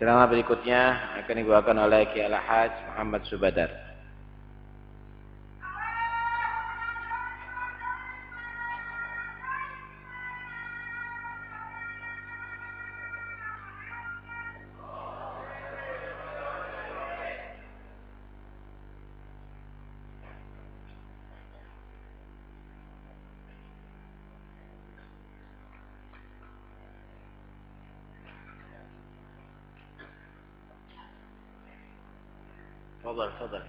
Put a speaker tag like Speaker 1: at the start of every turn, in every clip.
Speaker 1: Ceramah berikutnya akan dibawakan oleh Kiai Al-Haj Muhammad Subadar. تفضل تفضل.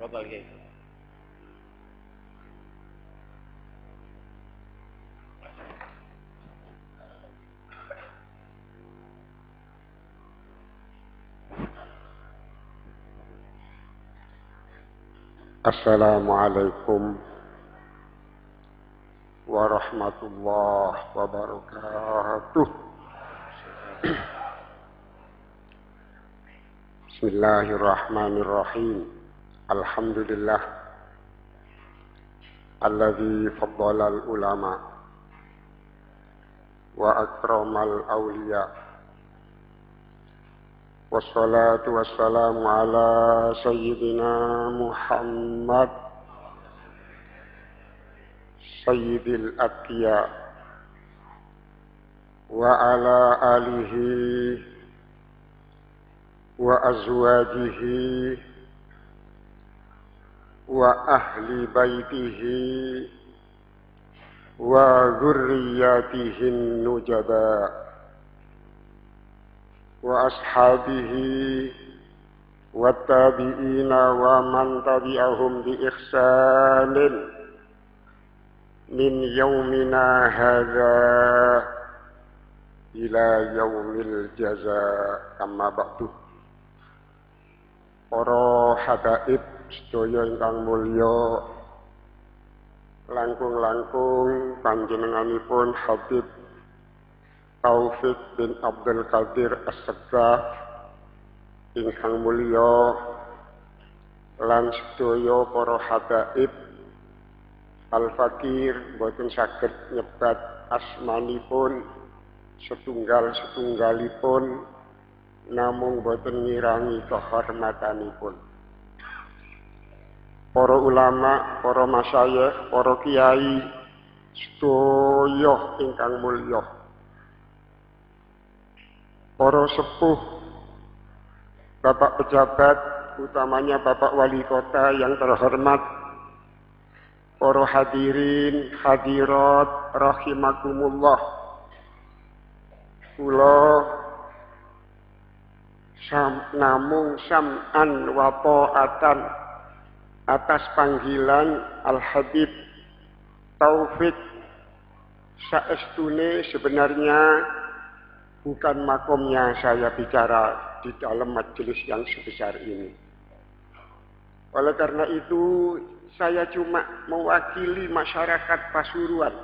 Speaker 1: تفضل كيف؟
Speaker 2: السلام عليكم ورحمة الله وبركاته. بسم الله الرحمن الرحيم. الحمد لله الذي فضل العلماء وأكرم الأولياء. والصلاة والسلام على سيدنا محمد سيد الأتقياء وعلى آله وأزواجه وأهل بيته وذرياته النجباء وأصحابه والتابعين ومن تبعهم بإحسان من يومنا هذا إلى يوم الجزاء. أما بعد. Para habaib sedaya ingkang mulya langkung-langkung panjenenganipun Habib Taufik bin Abdul Qadir As-Segaf ingkang mulya lan sedaya para habaib Al-Fakir boten saged nyebat asmanipun setunggal-setunggalipun namung boten ngirangi kehormatanipun. Para ulama, para masyayikh, para kiai sedaya ingkang mulya. Para sepuh, Bapak pejabat, utamanya Bapak Wali Kota yang terhormat, para hadirin, hadirat, rahimakumullah. Kula sam, namung sam'an wa ta'atan atas panggilan Al-Habib Taufik saestune sebenarnya bukan makomnya saya bicara di dalam majelis yang sebesar ini. Oleh karena itu, saya cuma mewakili masyarakat Pasuruan.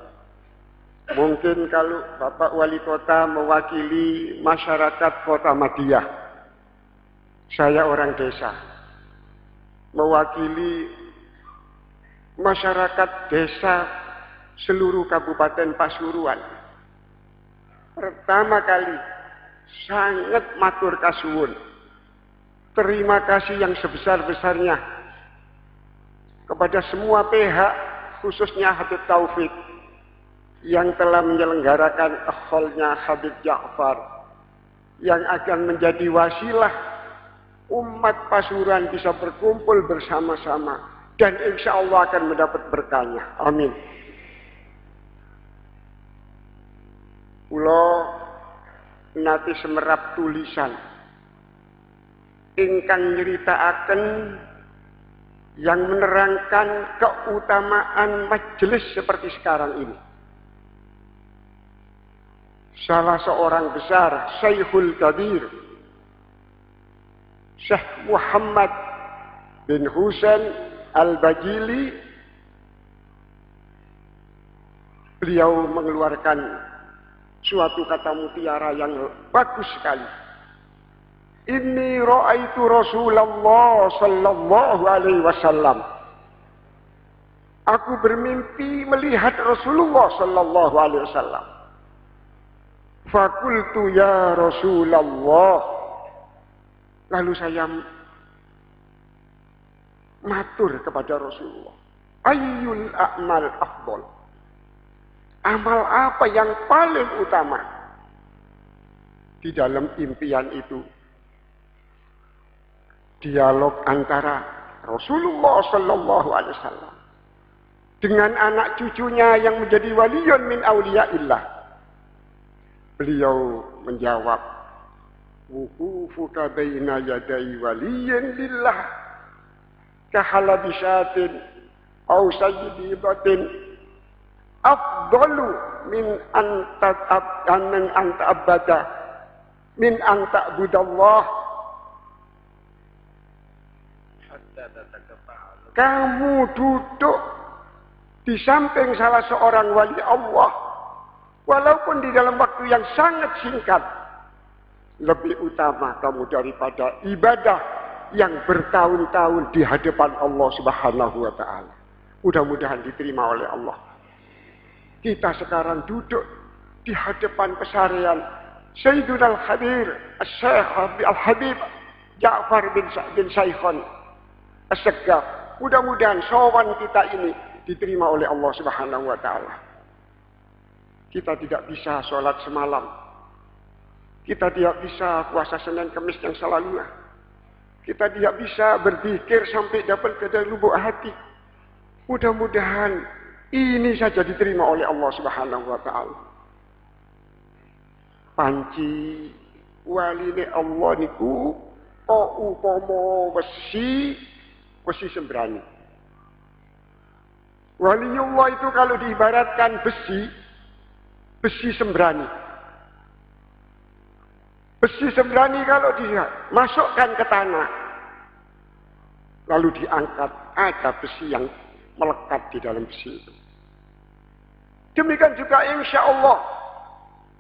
Speaker 2: Mungkin kalau Bapak Wali Kota mewakili masyarakat Kota Madiah. Saya orang desa. Mewakili masyarakat desa seluruh Kabupaten Pasuruan. Pertama kali sangat matur kasuwun. Terima kasih yang sebesar-besarnya kepada semua pihak khususnya Habib Taufik yang telah menyelenggarakan akholnya Habib Ja'far yang akan menjadi wasilah umat Pasuruan bisa berkumpul bersama-sama dan insya Allah akan mendapat berkahnya. Amin. Pulau nanti semerap tulisan ingkang nyritakaken yang menerangkan keutamaan majelis seperti sekarang ini. Salah seorang besar, Syekhul Kabir, Syekh Muhammad bin Husain Al-Bajili, beliau mengeluarkan suatu kata mutiara yang bagus sekali. Inni ra'aitu Rasulullah sallallahu alaihi wasallam. Aku bermimpi melihat Rasulullah sallallahu alaihi wasallam. Fakultu ya Rasulullah. Lalu saya matur kepada Rasulullah. Ayyul a'mal afdol. Amal apa yang paling utama? Di dalam impian itu. Dialog antara Rasulullah Sallallahu Alaihi Wasallam dengan anak cucunya yang menjadi waliyun min awliyaillah. Beliau menjawab, Wukufuka baina yadai waliyin lillah kahalabi syatin au sayyidi batin afdalu min anta min anta abada min anta budallah kamu duduk di samping salah seorang wali Allah walaupun di dalam waktu yang sangat singkat lebih utama kamu daripada ibadah yang bertahun-tahun di hadapan Allah Subhanahu wa taala. Mudah-mudahan diterima oleh Allah. Kita sekarang duduk di hadapan pesarian Sayyidina Al-Khabir Al-Syekh Al-Habib Ja'far bin, bin Saikhon As-Segaf. Mudah-mudahan sowan kita ini diterima oleh Allah Subhanahu wa taala. Kita tidak bisa sholat semalam. Kita tidak bisa puasa Senin Kamis yang selalu kita tidak bisa berpikir sampai dapat ke dalam lubuk hati. Mudah-mudahan ini saja diterima oleh Allah Subhanahu wa taala. Panci waline Allah niku o upama besi besi sembrani. Waliullah itu kalau diibaratkan besi besi sembrani. Besi sembrani kalau dimasukkan ke tanah, lalu diangkat, ada besi yang melekat di dalam besi itu. Demikian juga insya Allah,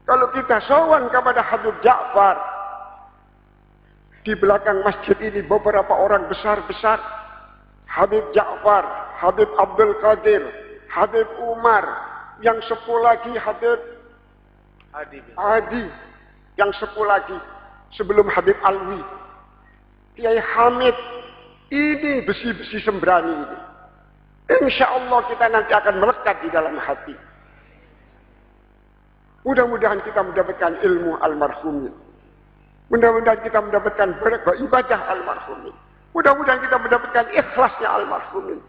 Speaker 2: kalau kita sowan kepada Habib Ja'far, di belakang masjid ini beberapa orang besar-besar, Habib Ja'far, Habib Abdul Qadir, Habib Umar, yang sepuluh lagi Habib Adi. Adi yang sepuluh lagi sebelum Habib Alwi. Kiai Hamid. Ini besi-besi sembrani ini. Insya Allah kita nanti akan melekat di dalam hati. Mudah-mudahan kita mendapatkan ilmu almarhumin. Mudah-mudahan kita mendapatkan ibadah almarhumin. Mudah-mudahan kita mendapatkan ikhlasnya almarhumin.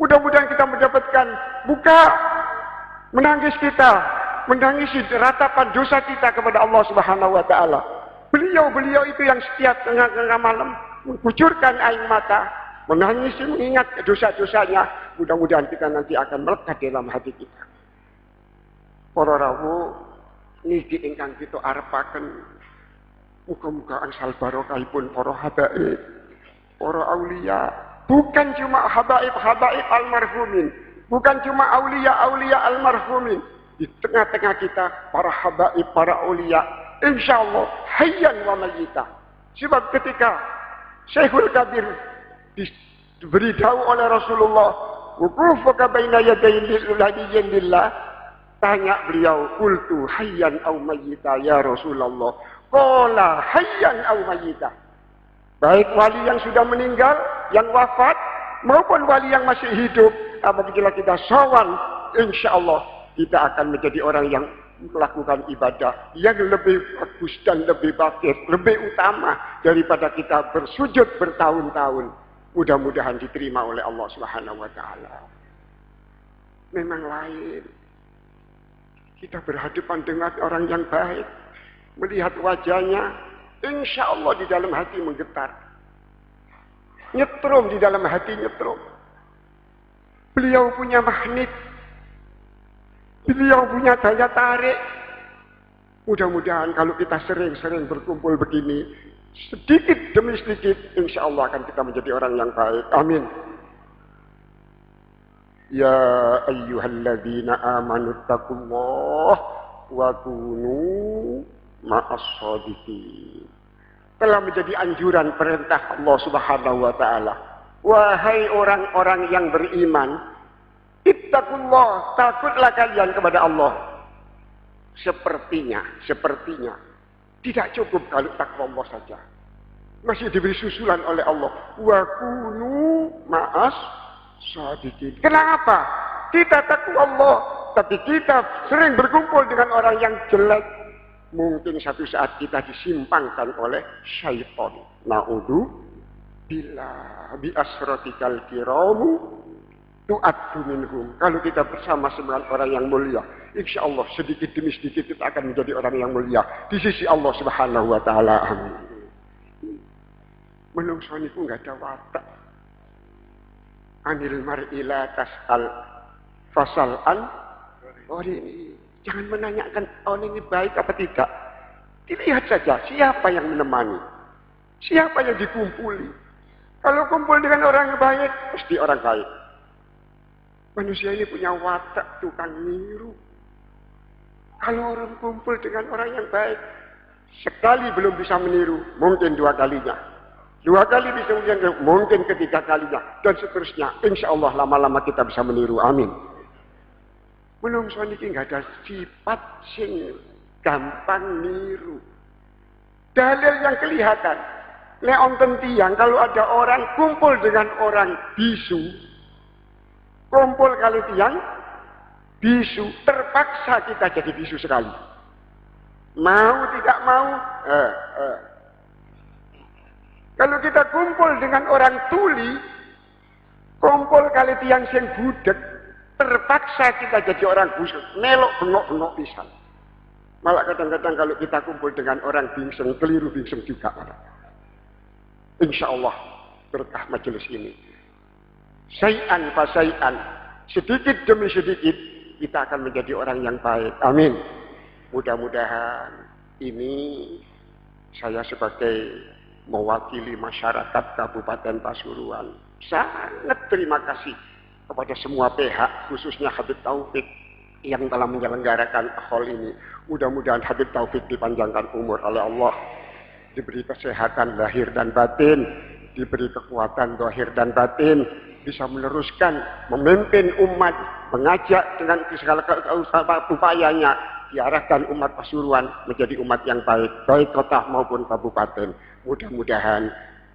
Speaker 2: Mudah-mudahan kita mendapatkan buka menangis kita menangisi ratapan dosa kita kepada Allah Subhanahu wa taala. Beliau-beliau itu yang setiap tengah-tengah malam mengucurkan air mata, menangisi mengingat dosa-dosanya. Mudah-mudahan kita nanti akan melekat dalam hati kita. Para rawuh niki ingkang kita arepaken muga-muga angsal barokahipun para habaib, para aulia, bukan cuma habaib-habaib almarhumin, bukan cuma aulia-aulia almarhumin, di tengah-tengah kita para habaib, para ulia, insya Allah hayyan wa mayyita. Sebab ketika Syekhul Kabir diberitahu oleh Rasulullah, wukufuka baina yadayin lillah, tanya beliau, kultu hayyan au mayyita ya Rasulullah. Qala hayyan au mayyita. Baik wali yang sudah meninggal, yang wafat, maupun wali yang masih hidup, apabila kita sawan, insya Allah kita akan menjadi orang yang melakukan ibadah yang lebih bagus dan lebih baik, lebih utama daripada kita bersujud bertahun-tahun. Mudah-mudahan diterima oleh Allah Subhanahu wa taala. Memang lain. Kita berhadapan dengan orang yang baik, melihat wajahnya, insya Allah di dalam hati menggetar. Nyetrum di dalam hati nyetrum. Beliau punya magnet Beliau punya daya tarik. Mudah-mudahan kalau kita sering-sering berkumpul begini, sedikit demi sedikit, insya Allah akan kita menjadi orang yang baik. Amin. Ya ayyuhalladzina amanu taqullah wa kunu ma'as Telah menjadi anjuran perintah Allah Subhanahu wa taala. Wahai orang-orang yang beriman, Ittaqullah, takutlah kalian kepada Allah. Sepertinya, sepertinya tidak cukup kalau takwa Allah saja. Masih diberi susulan oleh Allah. Wa kunu ma'as sadiqin. Kenapa? Kita takwa Allah, tapi kita sering berkumpul dengan orang yang jelek. Mungkin satu saat kita disimpangkan oleh syaitan. Na'udhu bila bi asratikal kiramu tu'addu. Kalau kita bersama sembilan orang yang mulia, insya Allah sedikit demi sedikit kita akan menjadi orang yang mulia di sisi Allah Subhanahu wa taala. Menungso niku enggak ada watak. Anil mar'ila tas'al an oh ini jangan menanyakan oh ini baik apa tidak. Dilihat saja siapa yang menemani. Siapa yang dikumpuli. Kalau kumpul dengan orang yang baik, pasti orang baik. Manusia ini punya watak tukang niru. Kalau orang kumpul dengan orang yang baik, sekali belum bisa meniru, mungkin dua kalinya. Dua kali bisa meniru, mungkin ketiga kalinya. Dan seterusnya. Insya Allah lama-lama kita bisa meniru. Amin. Belum ini nggak ada sifat sing gampang niru. Dalil yang kelihatan. Leon tentiang kalau ada orang kumpul dengan orang bisu, kumpul kali tiang, bisu, terpaksa kita jadi bisu sekali. Mau tidak mau, eh, eh. Kalau kita kumpul dengan orang tuli, kumpul kali tiang sing budek, terpaksa kita jadi orang busuk, melok bengok-bengok pisang. Malah kadang-kadang kalau kita kumpul dengan orang bingseng, keliru bingseng juga. Insya Allah berkah majelis ini. Sayan fasayan. Sedikit demi sedikit kita akan menjadi orang yang baik. Amin. Mudah-mudahan ini saya sebagai mewakili masyarakat Kabupaten Pasuruan sangat terima kasih kepada semua pihak khususnya Habib Taufik yang telah menyelenggarakan hal ini. Mudah-mudahan Habib Taufik dipanjangkan umur oleh Allah, diberi kesehatan lahir dan batin, diberi kekuatan lahir dan batin, bisa meneruskan memimpin umat, mengajak dengan segala upayanya diarahkan umat Pasuruan menjadi umat yang baik, baik kota maupun kabupaten. Mudah-mudahan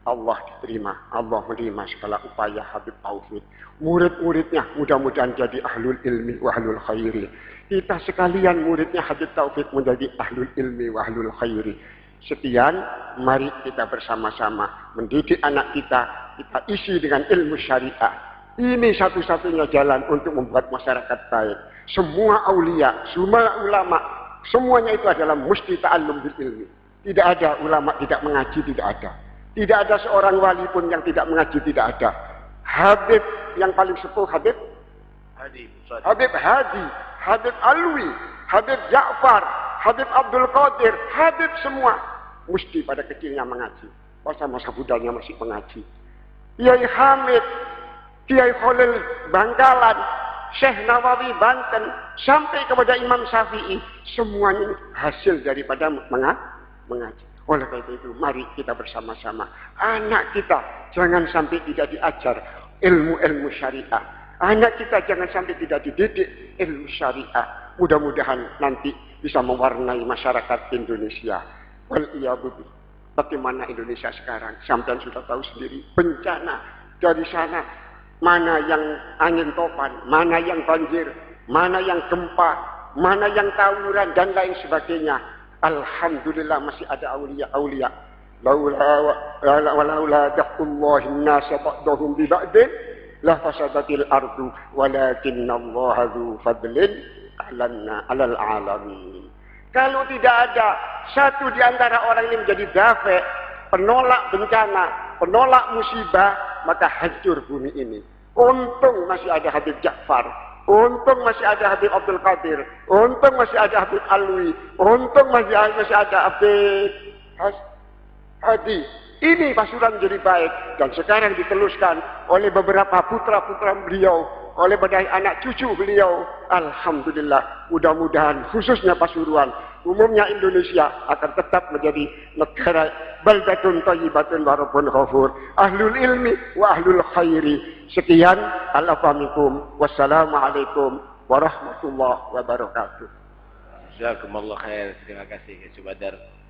Speaker 2: Allah diterima, Allah menerima segala upaya Habib Taufik. Murid-muridnya mudah-mudahan jadi ahlul ilmi wa ahlul khairi. Kita sekalian muridnya Habib Taufik menjadi ahlul ilmi wa ahlul khairi. Sekian, mari kita bersama-sama mendidik anak kita, kita isi dengan ilmu syariah. Ini satu-satunya jalan untuk membuat masyarakat baik. Semua aulia, semua ulama, semuanya itu adalah mesti ta'allum bil ilmi. Tidak ada ulama tidak mengaji, tidak ada. Tidak ada seorang wali pun yang tidak mengaji, tidak ada. Habib yang paling sepuh, Habib Hadi. Habib Hadi, Habib Alwi, Habib Ja'far, Habib Abdul Qadir, Habib semua mesti pada kecilnya mengaji. Masa-masa budanya masih mengaji. Kiai Hamid, Kiai Khalil Bangkalan, Syekh Nawawi Banten, sampai kepada Imam Syafi'i. Semuanya hasil daripada mengaji. Oleh karena itu, mari kita bersama-sama. Anak kita jangan sampai tidak diajar ilmu-ilmu syariah. Anak kita jangan sampai tidak dididik ilmu syariah. Mudah-mudahan nanti bisa mewarnai masyarakat Indonesia. Wal Bagaimana Indonesia sekarang? Sampai sudah tahu sendiri bencana dari sana. Mana yang angin topan, mana yang banjir, mana yang gempa, mana yang tawuran dan lain sebagainya. Alhamdulillah masih ada aulia-aulia. Laula an-nasa ba'dahum bi ba'din la fasadatil ardu walakinna fadlin 'alal 'alamin. Kalau tidak ada satu di antara orang ini menjadi dafe, penolak bencana, penolak musibah, maka hancur bumi ini. Untung masih ada Habib Ja'far, untung masih ada Habib Abdul Qadir, untung masih ada Habib Alwi, untung masih ada, masih ada Habib Hadi. Ini pasuran menjadi baik dan sekarang diteluskan oleh beberapa putra-putra beliau oleh badai anak cucu beliau. Alhamdulillah. Mudah-mudahan khususnya Pasuruan umumnya Indonesia akan tetap menjadi negara baldatun thayyibatun wa rabbun ghafur. Ahlul ilmi wa ahlul khairi. Sekian, alafamikum. Wassalamualaikum warahmatullahi wabarakatuh.
Speaker 1: Jazakumullah khair. Terima kasih Subadar.